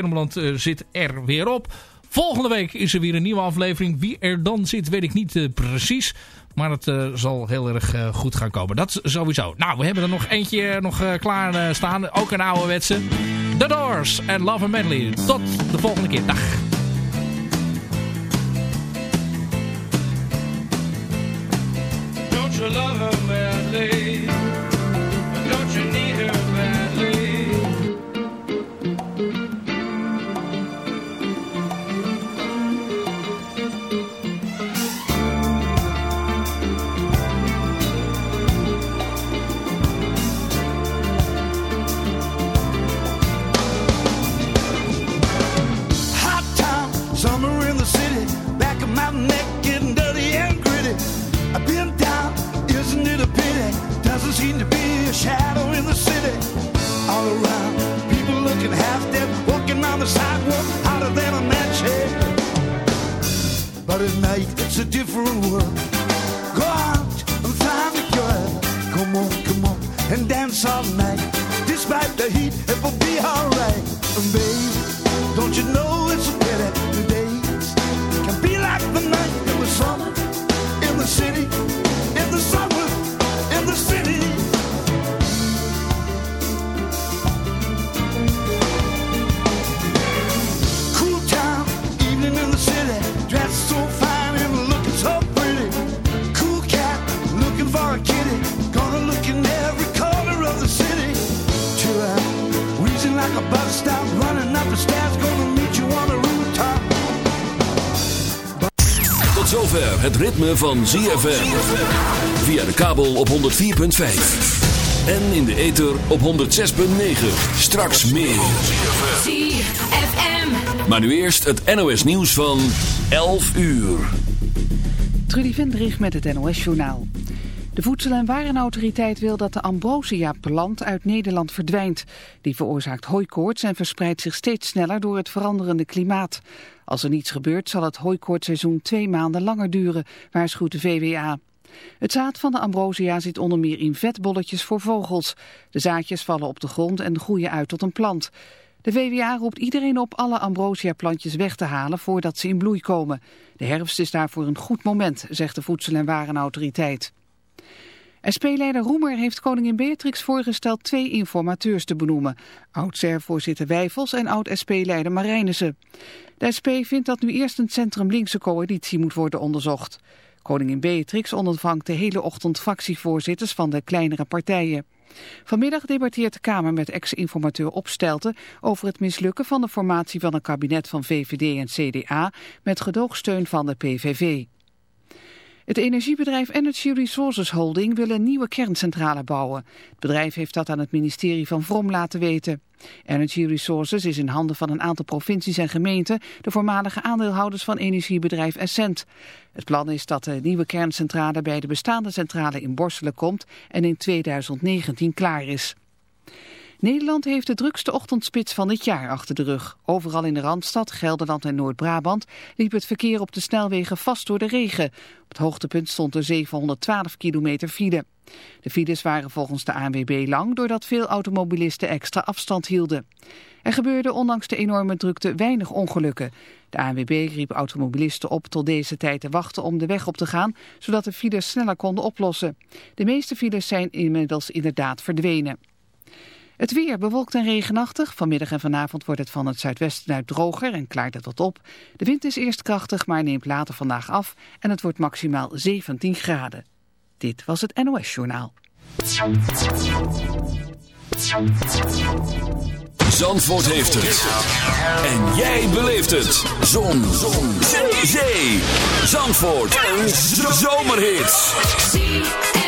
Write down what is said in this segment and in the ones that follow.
Kennemerland zit er weer op. Volgende week is er weer een nieuwe aflevering. Wie er dan zit, weet ik niet precies. Maar het zal heel erg goed gaan komen. Dat sowieso. Nou, we hebben er nog eentje nog klaar staan. Ook een ouderwetse. The Doors en Love and Medley. Tot de volgende keer. Dag. Ritme van ZFM. Via de kabel op 104.5. En in de ether op 106.9. Straks meer. ZFM. Maar nu eerst het NOS nieuws van 11 uur. Trudy Vendrich met het NOS-journaal. De Voedsel- en Warenautoriteit wil dat de ambrosia-plant uit Nederland verdwijnt. Die veroorzaakt hooikoorts en verspreidt zich steeds sneller door het veranderende klimaat. Als er niets gebeurt zal het hooikoortseizoen twee maanden langer duren, waarschuwt de VWA. Het zaad van de ambrosia zit onder meer in vetbolletjes voor vogels. De zaadjes vallen op de grond en groeien uit tot een plant. De VWA roept iedereen op alle ambrosia-plantjes weg te halen voordat ze in bloei komen. De herfst is daarvoor een goed moment, zegt de Voedsel- en Warenautoriteit. SP-leider Roemer heeft koningin Beatrix voorgesteld twee informateurs te benoemen. Oud-SER-voorzitter Wijfels en oud-SP-leider Marijnissen. De SP vindt dat nu eerst een centrum-linkse coalitie moet worden onderzocht. Koningin Beatrix ondervangt de hele ochtend fractievoorzitters van de kleinere partijen. Vanmiddag debatteert de Kamer met ex-informateur Opstelten over het mislukken van de formatie van een kabinet van VVD en CDA met gedoogsteun van de PVV. Het energiebedrijf Energy Resources Holding wil een nieuwe kerncentrale bouwen. Het bedrijf heeft dat aan het ministerie van Vrom laten weten. Energy Resources is in handen van een aantal provincies en gemeenten de voormalige aandeelhouders van energiebedrijf Essent. Het plan is dat de nieuwe kerncentrale bij de bestaande centrale in Borselen komt en in 2019 klaar is. Nederland heeft de drukste ochtendspits van dit jaar achter de rug. Overal in de Randstad, Gelderland en Noord-Brabant liep het verkeer op de snelwegen vast door de regen. Op het hoogtepunt stond er 712 kilometer file. De files waren volgens de ANWB lang doordat veel automobilisten extra afstand hielden. Er gebeurde ondanks de enorme drukte weinig ongelukken. De ANWB riep automobilisten op tot deze tijd te wachten om de weg op te gaan, zodat de files sneller konden oplossen. De meeste files zijn inmiddels inderdaad verdwenen. Het weer bewolkt en regenachtig. Vanmiddag en vanavond wordt het van het zuidwesten uit droger en klaart het wat op. De wind is eerst krachtig, maar neemt later vandaag af en het wordt maximaal 17 graden. Dit was het NOS Journaal. Zandvoort heeft het. En jij beleeft het. Zon. Zon. Zee. Zandvoort. Een zomerhit.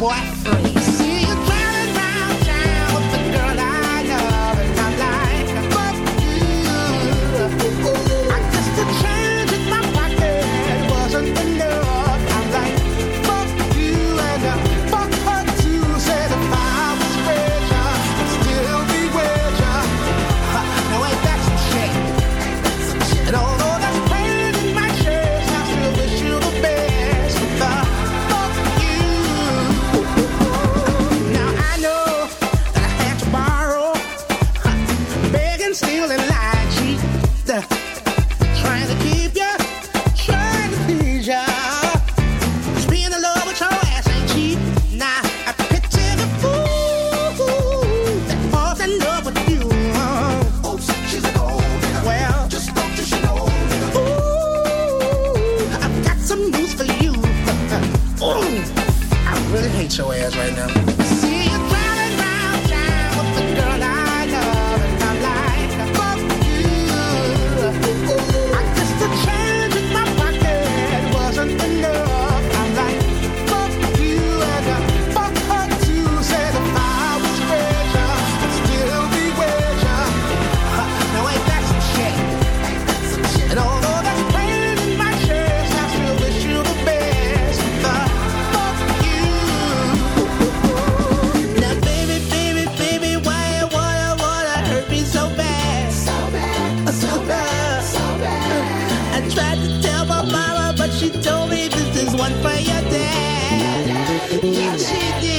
boyfriend. I tried to tell my mama, but she told me this is one for your dad. Yeah, she did.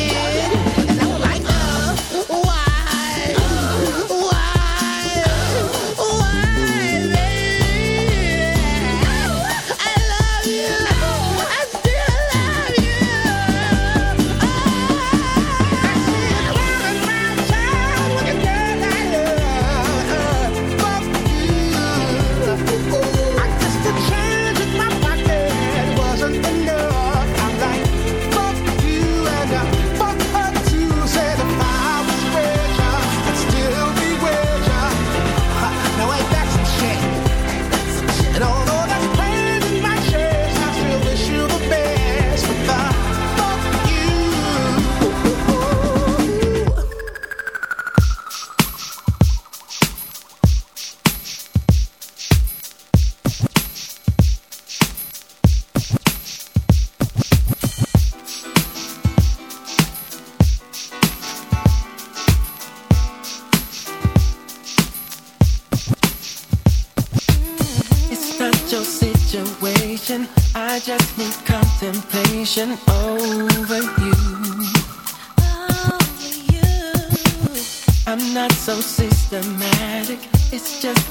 obsession over you. Over you. I'm not so systematic, it's just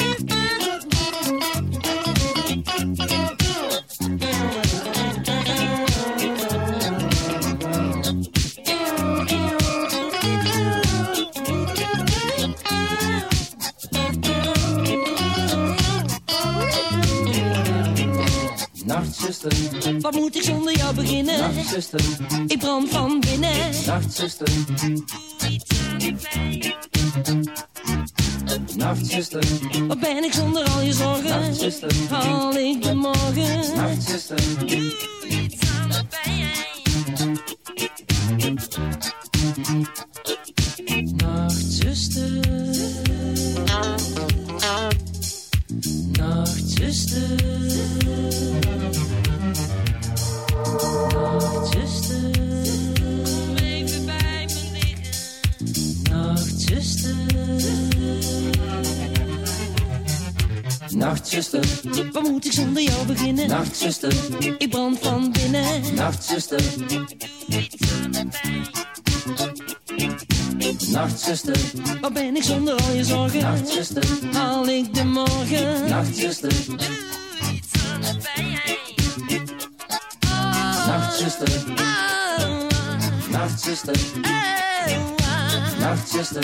Wat moet ik zonder jou beginnen? nachtzuster, Ik brand van binnen. nachtzuster. Nachtzuster, Wat ben ik zonder al je zorgen? nachtzuster, Haal ik de morgen? nachtzuster. Nachtzuster. Nachtzuster, Wat moet ik zonder jou beginnen? nachtzuster, Ik brand van binnen. nachtzuster. Nachtzuster, Wat ben ik zonder al je zorgen? nachtzuster, Haal ik de morgen? nachtzuster. Nachtzuster, nachtzuster, nachtzuster,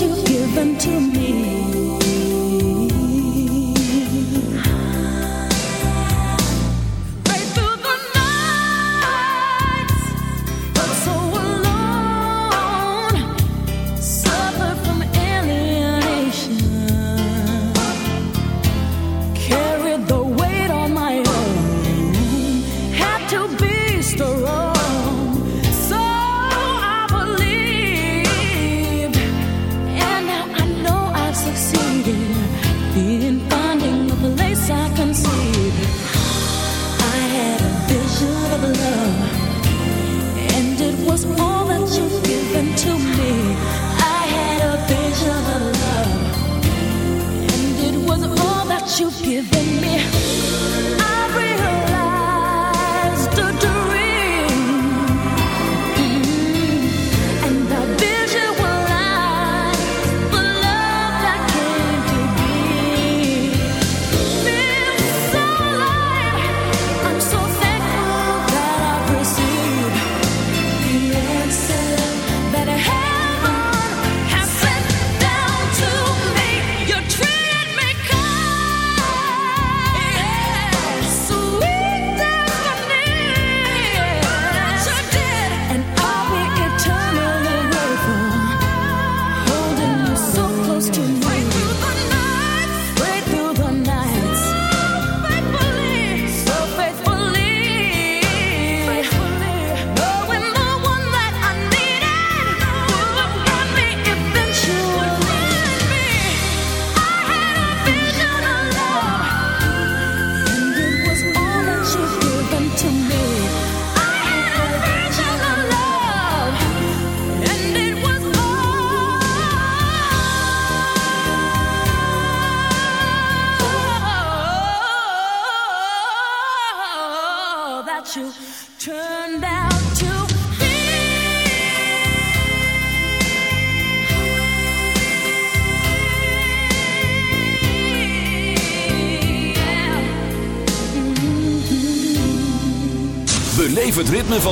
you've given to me.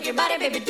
shake your body, baby.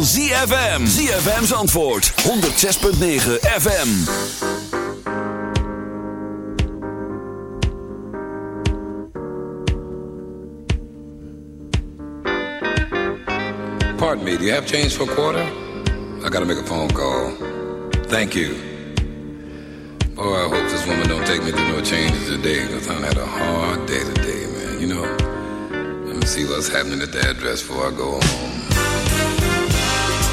Van ZFM. ZFM's antwoord, 106.9 FM. Pardon me, do you have change for a quarter? I gotta make a phone call. Thank you. Oh, I hope this woman don't take me to no changes today, because I had a hard day today, man. You know, let me see what's happening at the address before I go home.